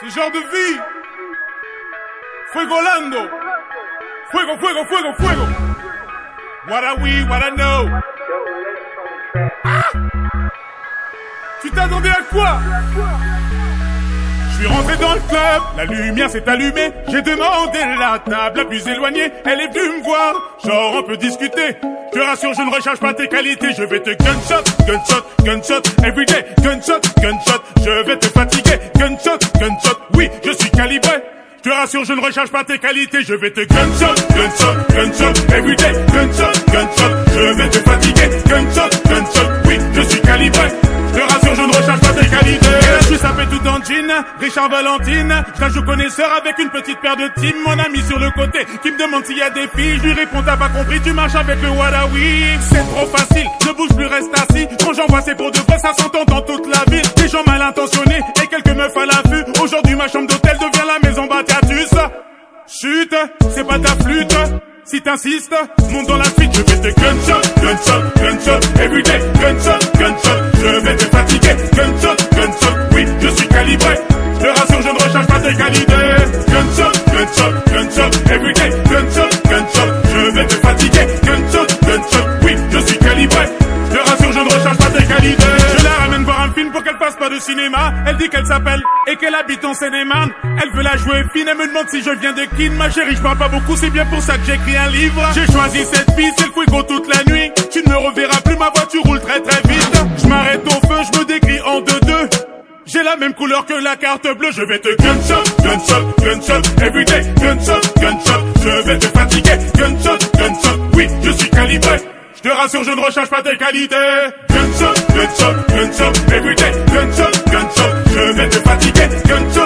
Ce genre de vie. Fuegolando. Fuego, fuego, fuego, fuego. What are we, what I know. Ah tu t'attendais à quoi je suis rentré dans le club, la lumière s'est allumée, j'ai demandé la table la plus éloignée, elle est venue me voir, genre on peut discuter. Je te rassure, je ne recherche pas tes qualités, je vais te gunshot, gunshot, gunshot, everyday, gunshot, gunshot, je vais te fatiguer, gunshot, gunshot, oui, je suis calibré. Je te rassure, je ne recherche pas tes qualités, je vais te gunshot, gunshot, gunshot, everyday, gunshot, gunshot, je vais te fatiguer, gunshot, Richard Valentine. Je joue connaisseur avec une petite paire de team. Mon ami sur le côté qui me demande s'il y a des filles. Je lui réponds, t'as pas compris, tu marches avec le Wadawi. C'est trop facile, ne bouge plus, reste assis. Quand j'envoie, c'est pour de vrai, ça s'entend dans toute la ville. Des gens mal intentionnés et quelques meufs à l'affût. Aujourd'hui, ma chambre d'hôtel devient la maison Batiatus. Chut, c'est pas ta flûte. Si t'insistes, monte dans la suite, je vais te gunshot, gunshot, gunshot, everyday, elle dit qu'elle s'appelle et qu'elle habite en seine elle veut la jouer fine, elle me demande si je viens de Kin, ma chérie, je parle pas beaucoup, c'est bien pour ça que j'écris un livre, j'ai choisi cette fille, c'est le fuego toute la nuit, tu ne me reverras plus, ma voiture roule très très vite, je m'arrête au feu, je me décris en deux-deux, j'ai la même couleur que la carte bleue, je vais te gunshot, gunshot, gunshot, everyday, gunshot, je ne recherche pas tes qualités. Gunshot, gunshot, gunshot, everyday, gunshot, gunshot, je vais te fatiguer. Gunshot,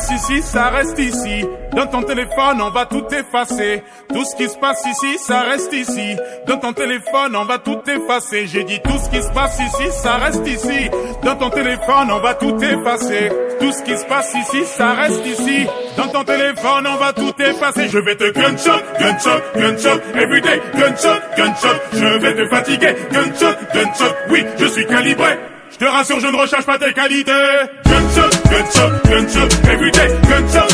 passe ici, ça reste ici. Dans ton téléphone, on va tout effacer. Tout ce qui se passe ici, ça reste ici. Dans ton téléphone, on va tout effacer. J'ai dit tout ce qui se passe ici, ça reste ici. Dans ton téléphone, on va tout effacer. Tout ce qui se passe ici, ça reste ici. Dans ton téléphone, on va tout effacer. Je vais te gunshot, gunshot, gunshot, everyday, gunshot, gunshot. Je vais te fatiguer, gunshot, gunshot. Oui, je suis calibré. Je te rassure, je ne recherche pas tes qualités. Gunshot, gunshot, everyday, gunshot, gunshot.